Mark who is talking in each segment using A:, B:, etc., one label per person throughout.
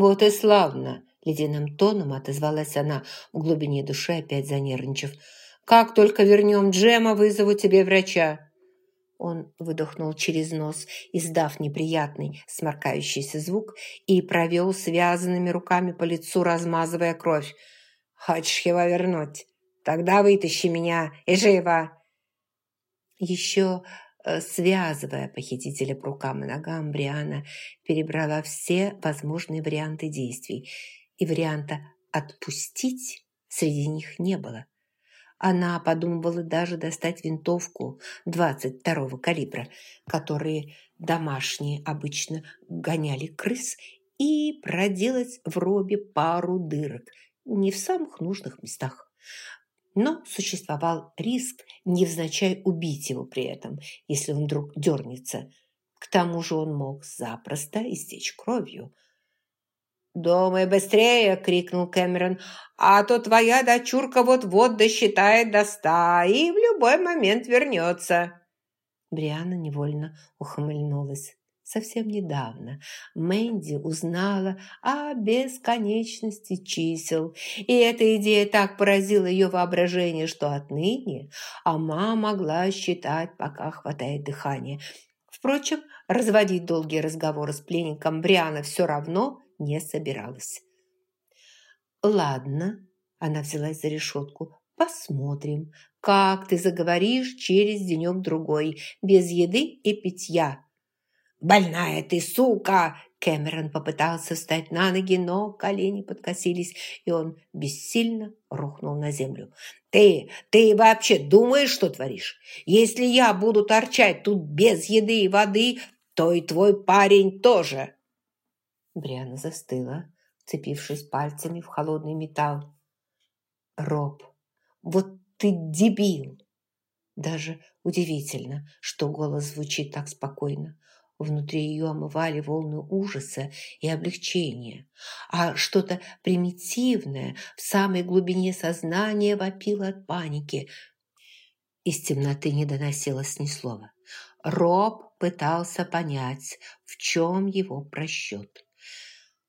A: «Вот и славно!» – ледяным тоном отозвалась она, в глубине души опять занервничав. «Как только вернем Джема, вызову тебе врача!» Он выдохнул через нос, издав неприятный сморкающийся звук, и провел связанными руками по лицу, размазывая кровь. «Хочешь его вернуть? Тогда вытащи меня и живо!» Еще связывая похитителя по рукам и ногам, Бриана перебрала все возможные варианты действий, и варианта «отпустить» среди них не было. Она подумывала даже достать винтовку 22-го калибра, которые домашние обычно гоняли крыс, и проделать в робе пару дырок, не в самых нужных местах. Но существовал риск невзначай убить его при этом, если он вдруг дернется. К тому же он мог запросто истечь кровью – «Думай быстрее!» – крикнул Кэмерон. «А то твоя дочурка вот-вот досчитает до ста и в любой момент вернется!» Бриана невольно ухмыльнулась. Совсем недавно Мэнди узнала о бесконечности чисел, и эта идея так поразила ее воображение, что отныне Ама могла считать, пока хватает дыхания. Впрочем, разводить долгие разговоры с пленником Бриана все равно не собиралась. «Ладно», – она взялась за решетку, – «посмотрим, как ты заговоришь через денек-другой, без еды и питья». «Больная ты, сука!» Кэмерон попытался встать на ноги, но колени подкосились, и он бессильно рухнул на землю. «Ты, ты вообще думаешь, что творишь? Если я буду торчать тут без еды и воды, то и твой парень тоже!»
B: Бриана застыла, цепившись пальцами в холодный металл. «Роб, вот ты дебил!» Даже удивительно, что голос звучит так спокойно. Внутри ее омывали волны ужаса и облегчения, а что-то примитивное в самой глубине сознания вопило от паники. Из темноты не доносилось ни слова. Роб пытался понять, в чем его просчет.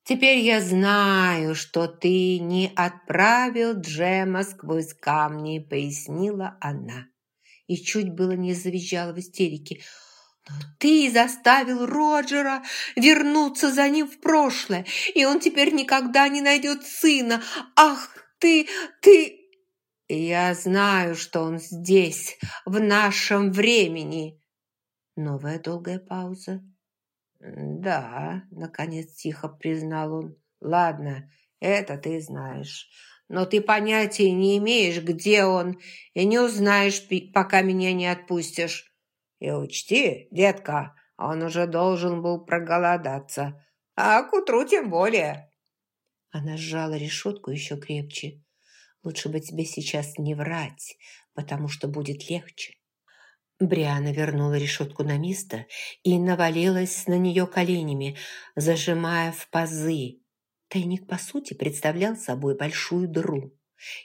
B: Теперь я знаю, что ты не отправил Джема сквозь камни, пояснила она. И чуть было не завизжала в истерике. Но ты заставил Роджера вернуться за ним в прошлое, и он теперь никогда не найдет сына. Ах, ты, ты... Я знаю, что он здесь, в нашем времени. Новая долгая пауза. «Да», – наконец тихо признал он. «Ладно, это ты знаешь. Но ты понятия не имеешь, где он, и не узнаешь, пока меня не отпустишь. И учти, детка, он уже должен был проголодаться, а к утру тем более». Она сжала решетку еще крепче. «Лучше бы тебе сейчас не врать, потому что будет легче». Бриана вернула решетку на место и навалилась на нее коленями, зажимая в пазы. Тайник, по сути, представлял собой большую дыру.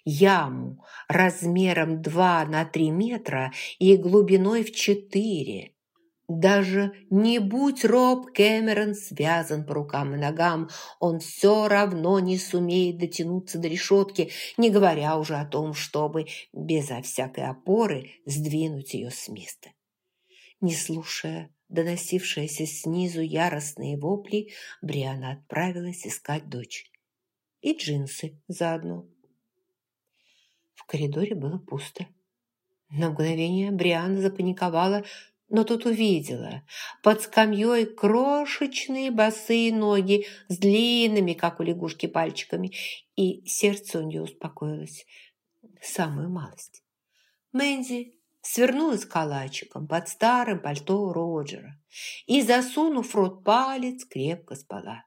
B: Яму размером 2 на 3 метра и глубиной в 4. Даже не будь Роб Кэмерон связан по рукам и ногам, он все равно не сумеет дотянуться до решетки, не говоря уже о том, чтобы безо всякой опоры сдвинуть ее с места. Не слушая доносившиеся снизу яростные вопли, Бриана отправилась искать дочь. И джинсы заодно. В коридоре было пусто. На мгновение Бриана запаниковала, но тут увидела под скамьей крошечные босые ноги с длинными, как у лягушки, пальчиками, и сердце у нее успокоилось. Самую малость. Мэнди свернулась калачиком под старым пальто Роджера и, засунув рот палец, крепко спала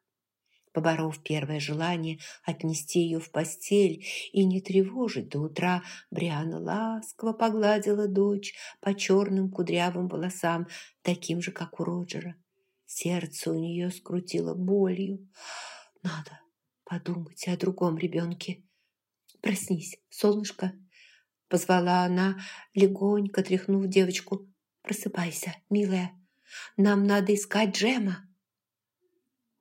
B: поборов первое желание отнести ее в постель и не тревожить до утра, Бриана ласково погладила дочь по черным кудрявым волосам, таким же, как у Роджера. Сердце у нее скрутило болью. Надо подумать о другом ребенке. «Проснись, солнышко!» Позвала она, легонько тряхнув девочку. «Просыпайся, милая, нам надо искать Джема!»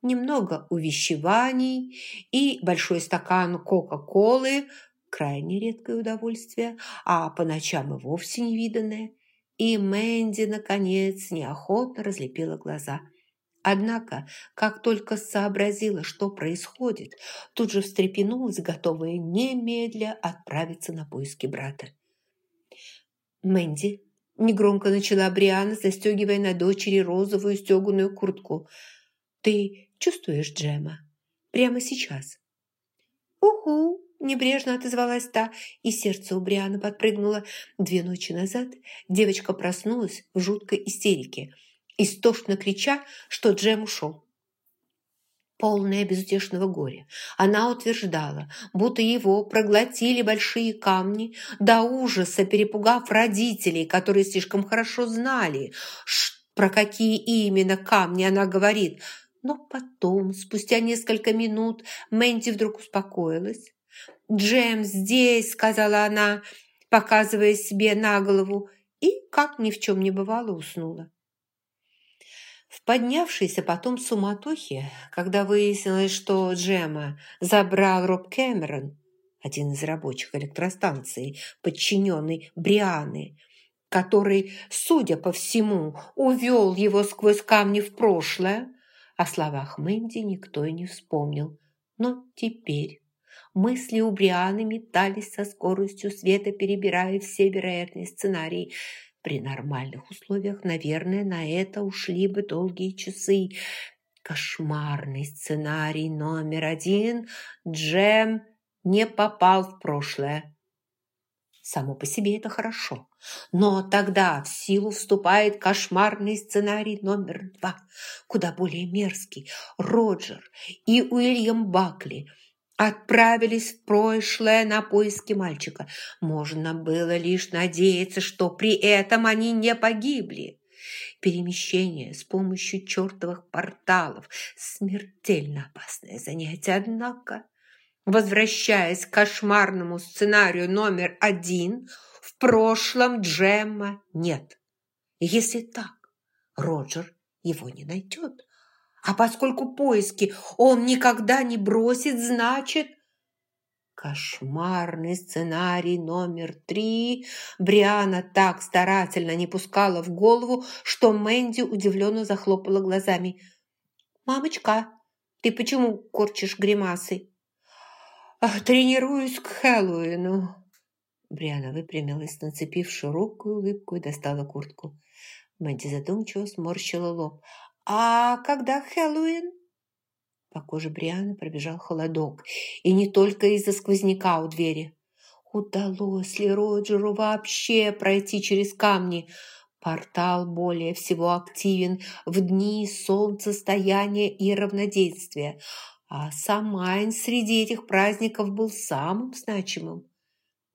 A: Немного увещеваний и большой стакан Кока-Колы – крайне редкое удовольствие, а по ночам и вовсе невиданное. И Мэнди, наконец, неохотно разлепила глаза. Однако, как только сообразила, что происходит, тут же встрепенулась, готовая немедля отправиться на поиски брата. «Мэнди», – негромко начала Бриана, застегивая на дочери розовую стеганую куртку. «Ты чувствуешь Джема? Прямо сейчас?» «Уху!» – небрежно отозвалась та, и сердце у Брианы подпрыгнуло. Две ночи назад девочка проснулась в жуткой истерике, истошно крича, что Джем ушел полная безутешного горя. Она утверждала, будто его проглотили большие камни, до ужаса перепугав родителей, которые слишком хорошо знали, про какие именно камни она говорит. Но потом, спустя несколько минут, Мэнди вдруг успокоилась. «Джем здесь», — сказала она, показывая себе на голову, и, как ни в чем не бывало, уснула. В поднявшейся потом суматохе, когда выяснилось, что Джема забрал Роб Кэмерон, один из рабочих электростанций, подчиненный Брианы, который, судя по всему, увел его сквозь камни в прошлое, о словах Мэнди никто и не вспомнил. Но теперь мысли у Брианы метались со скоростью света, перебирая все вероятные сценарии – при нормальных условиях, наверное, на это ушли бы долгие часы. Кошмарный сценарий номер один. Джем не попал в прошлое. Само по себе это хорошо. Но тогда в силу вступает кошмарный сценарий номер два, куда более мерзкий. Роджер и Уильям Бакли – отправились в прошлое на поиски мальчика. Можно было лишь надеяться, что при этом они не погибли. Перемещение с помощью чертовых порталов – смертельно опасное занятие, однако... Возвращаясь к кошмарному сценарию номер один, в прошлом Джемма нет. Если так, Роджер его не найдет, а поскольку поиски он никогда не бросит, значит... Кошмарный сценарий номер три Бриана так старательно не пускала в голову, что Мэнди удивленно захлопала глазами. «Мамочка, ты почему корчишь гримасы?» «Тренируюсь к Хэллоуину». Бриана выпрямилась, нацепив широкую улыбку и достала куртку. Мэнди задумчиво сморщила лоб. «А когда Хэллоуин?» По коже Брианы пробежал холодок. И не только из-за сквозняка у двери. Удалось ли Роджеру вообще пройти через камни? Портал более всего активен в дни солнцестояния и равноденствия. А Самайн среди этих праздников был самым значимым.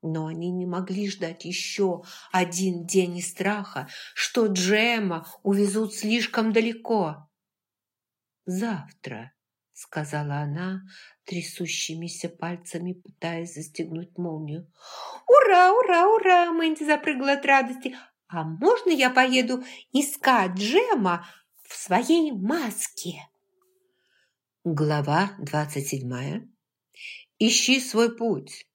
A: Но они не могли ждать еще один день страха, что Джема увезут слишком далеко. «Завтра», — сказала она, трясущимися пальцами, пытаясь застегнуть молнию. «Ура, ура, ура!» — Мэнди запрыгала от радости. «А можно я поеду искать Джема в своей маске?» Глава двадцать седьмая. «Ищи свой путь».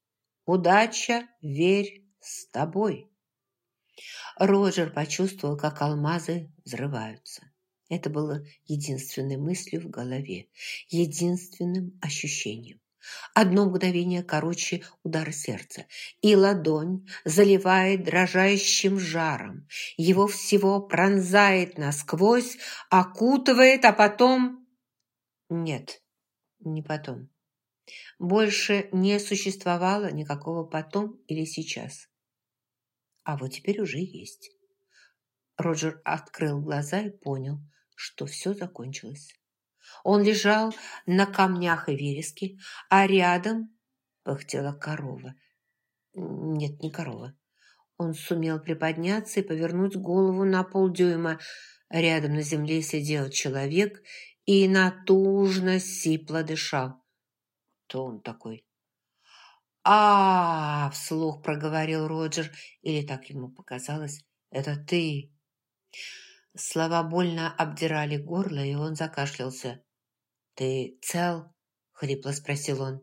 A: Удача, верь, с тобой. Роджер почувствовал, как алмазы взрываются. Это было единственной мыслью в голове, единственным ощущением. Одно мгновение короче удара сердца, и ладонь заливает дрожащим жаром. Его всего пронзает насквозь, окутывает, а потом... Нет, не потом. Больше не существовало никакого потом или сейчас. А вот теперь уже есть. Роджер открыл глаза и понял, что все закончилось. Он лежал на камнях и вереске, а рядом пыхтела корова. Нет, не корова. Он сумел приподняться и повернуть голову на полдюйма. Рядом на земле сидел человек и натужно сипло дышал. Кто он такой? -а вслух проговорил Роджер, или так ему показалось. «Это ты!» Слова больно обдирали горло, и он закашлялся.
B: «Ты цел?» – хрипло спросил он.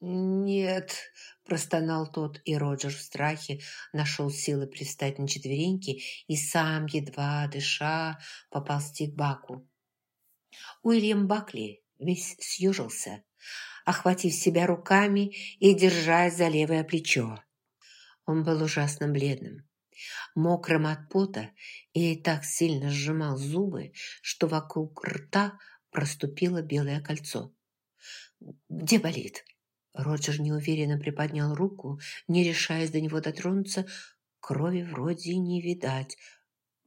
A: «Нет», – простонал тот, и Роджер в страхе нашел силы пристать на четвереньки и сам, едва дыша, поползти к Баку. Уильям Бакли весь съежился, охватив себя руками и держась за левое плечо. Он был ужасно бледным, мокрым от пота и так сильно сжимал зубы, что вокруг рта проступило белое кольцо. «Где болит?» Роджер неуверенно приподнял руку, не решаясь до него дотронуться. Крови вроде не видать.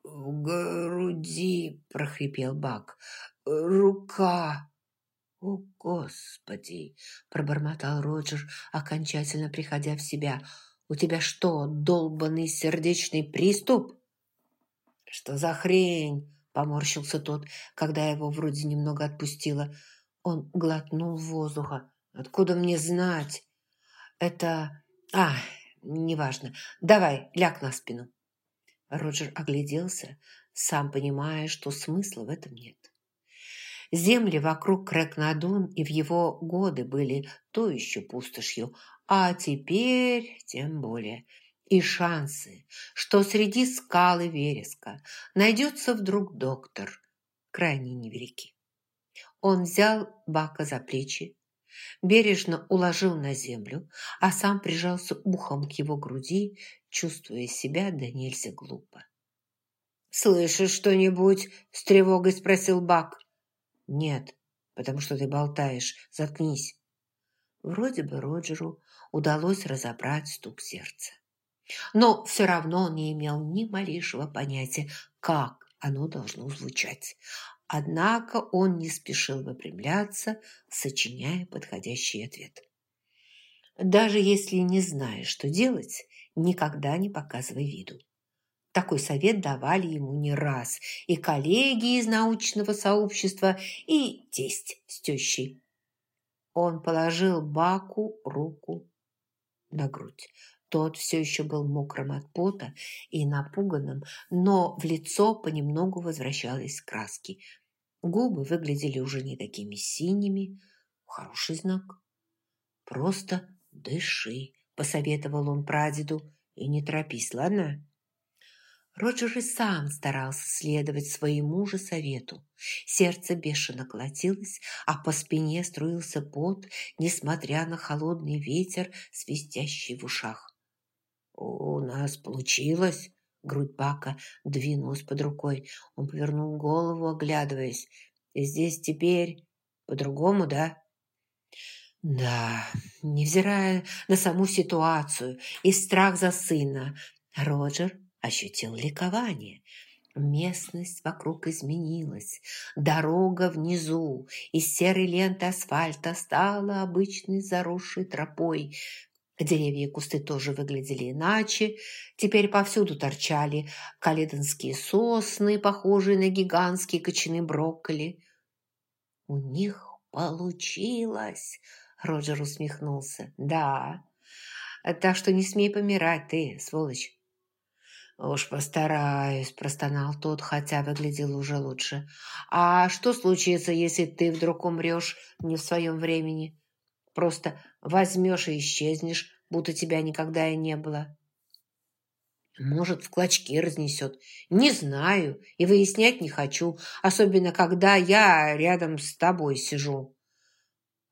A: «В груди!» – прохрипел Бак. «Рука!» «О, Господи!» – пробормотал Роджер, окончательно приходя в себя. «У тебя что, долбанный сердечный приступ?» «Что за хрень?» – поморщился тот, когда его вроде немного отпустило. Он глотнул воздуха. Откуда мне знать? Это... А, неважно. Давай, ляг на спину. Роджер огляделся, сам понимая, что смысла в этом нет. Земли вокруг Крэкнадун и в его годы были то еще пустошью, а теперь тем более. И шансы, что среди скалы вереска найдется вдруг доктор, крайне невелики. Он взял Бака за плечи, бережно уложил на землю, а сам прижался ухом к его груди, чувствуя себя да нельзя глупо. «Слышишь что-нибудь?» – с тревогой спросил Бак. «Нет, потому что ты болтаешь. Заткнись». Вроде бы Роджеру удалось разобрать стук сердца. Но все равно он не имел ни малейшего понятия, как оно должно звучать. Однако он не спешил выпрямляться, сочиняя подходящий ответ. Даже если не знаешь, что делать, никогда не показывай виду. Такой совет давали ему не раз и коллеги из научного сообщества, и тесть с тещей. Он положил Баку руку на грудь. Тот все еще был мокрым от пота и напуганным, но в лицо понемногу возвращались краски. Губы выглядели уже не такими синими. Хороший знак. «Просто дыши», – посоветовал он прадеду. «И не торопись, ладно?» Роджер и сам старался следовать своему же совету. Сердце бешено колотилось, а по спине струился пот, несмотря на холодный ветер, свистящий в ушах. «У нас получилось!» Грудь Бака двинулась под рукой. Он повернул голову, оглядываясь. «Здесь теперь по-другому, да?» Да, невзирая на саму ситуацию и страх за сына, Роджер ощутил ликование. Местность вокруг изменилась. Дорога внизу из серой ленты асфальта стала обычной заросшей тропой, Деревья и кусты тоже выглядели иначе. Теперь повсюду торчали каледонские сосны, похожие на гигантские кочаны брокколи. «У них получилось!» – Роджер усмехнулся. «Да, так что не смей помирать ты, сволочь!» «Уж постараюсь», – простонал тот, хотя выглядел уже лучше. «А что случится, если ты вдруг умрешь не в своем времени?» Просто возьмешь и исчезнешь, будто тебя никогда и не было. Может, в клочки разнесет. Не знаю и выяснять не хочу, особенно когда я рядом с тобой сижу.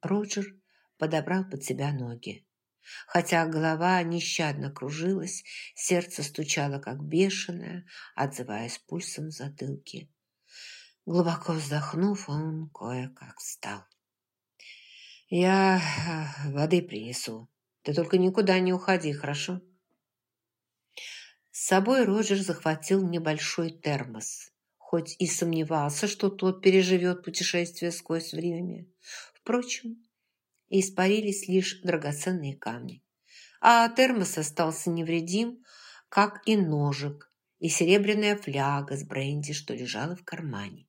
A: Роджер подобрал под себя ноги. Хотя голова нещадно кружилась, сердце стучало как бешеное, отзываясь пульсом в затылке. Глубоко вздохнув, он кое-как встал. «Я э, воды принесу. Ты только никуда не уходи, хорошо?» С собой Роджер захватил небольшой термос, хоть и сомневался, что тот переживет путешествие сквозь время. Впрочем, испарились лишь драгоценные камни. А термос остался невредим, как и ножик, и серебряная фляга с бренди, что лежала в кармане.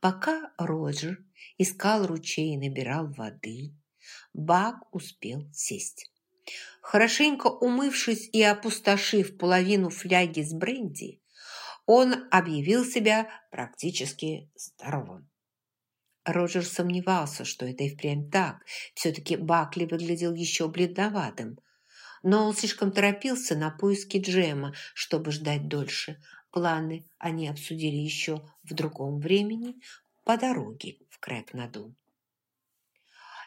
A: Пока Роджер искал ручей и набирал воды, Бак успел сесть. Хорошенько умывшись и опустошив половину фляги с бренди, он объявил себя практически здоровым.
B: Роджер сомневался, что это и впрямь так. Все-таки Бакли выглядел еще бледноватым. Но он слишком торопился на поиски Джема, чтобы ждать дольше. Планы они обсудили еще в другом времени по дороге в Крэк-Наду.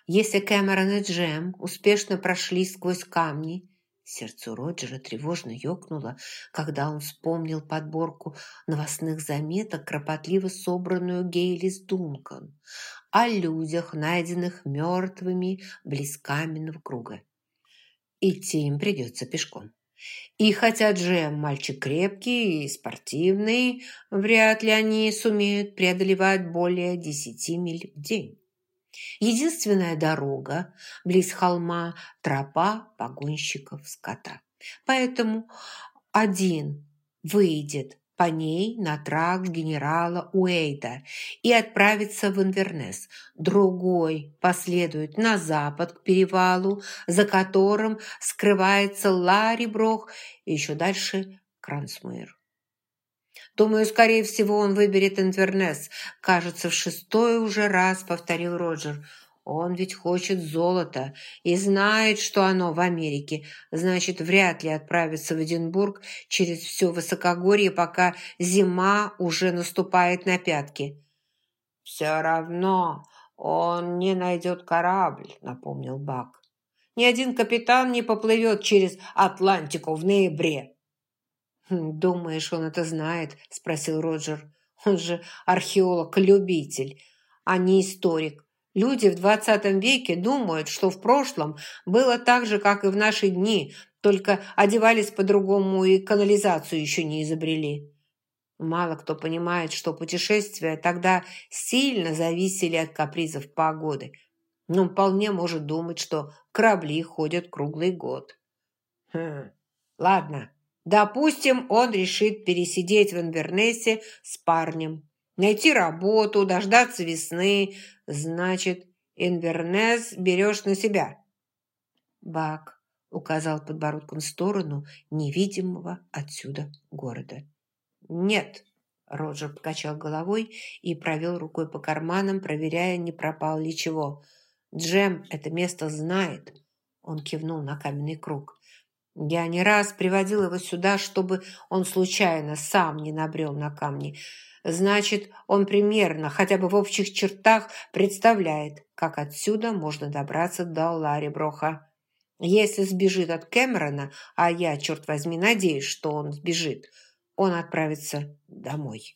B: Если Кэмерон и Джем успешно прошли сквозь камни, сердце Роджера тревожно ёкнуло, когда он вспомнил подборку новостных заметок, кропотливо собранную Гейлис Дункан, о людях, найденных мертвыми близ каменного круга. Идти им придется пешком. И хотя Джем мальчик крепкий и спортивный, вряд ли они сумеют преодолевать более десяти миль в день. Единственная дорога близ холма – тропа погонщиков скота. Поэтому один выйдет по ней на тракт генерала Уэйда и отправится в Инвернес. Другой последует на запад к перевалу, за которым скрывается Ларри Брох и еще дальше Крансмуэр. Думаю, скорее всего, он выберет Инвернес. Кажется, в шестой уже раз повторил Роджер. Он ведь хочет золота и знает, что оно в Америке. Значит, вряд ли отправится в Эдинбург через все высокогорье, пока зима уже наступает на пятки. «Все равно он не найдет корабль», — напомнил Бак. «Ни один капитан не поплывет через Атлантику в ноябре».
A: Хм, «Думаешь, он это знает?» – спросил Роджер. «Он же археолог-любитель, а не историк. Люди в двадцатом веке думают, что в прошлом было так же, как и в наши дни, только одевались по-другому и канализацию еще не изобрели». Мало кто понимает, что путешествия тогда сильно зависели от капризов погоды. Но вполне может думать, что корабли ходят круглый год.
B: Хм, ладно, Допустим, он решит пересидеть в Инвернесе с парнем, найти работу, дождаться весны. Значит, Инвернес берешь на себя.
A: Бак указал подбородком в сторону невидимого отсюда города.
B: «Нет», – Роджер покачал головой и провел рукой по карманам, проверяя, не пропал ли чего. «Джем это место знает», – он кивнул на каменный круг. Я не раз приводил его сюда, чтобы он случайно сам не набрел на камни. Значит, он примерно, хотя бы в общих чертах, представляет, как отсюда можно добраться до Ларри Броха. Если сбежит от Кэмерона, а я, черт возьми, надеюсь, что он сбежит, он отправится домой.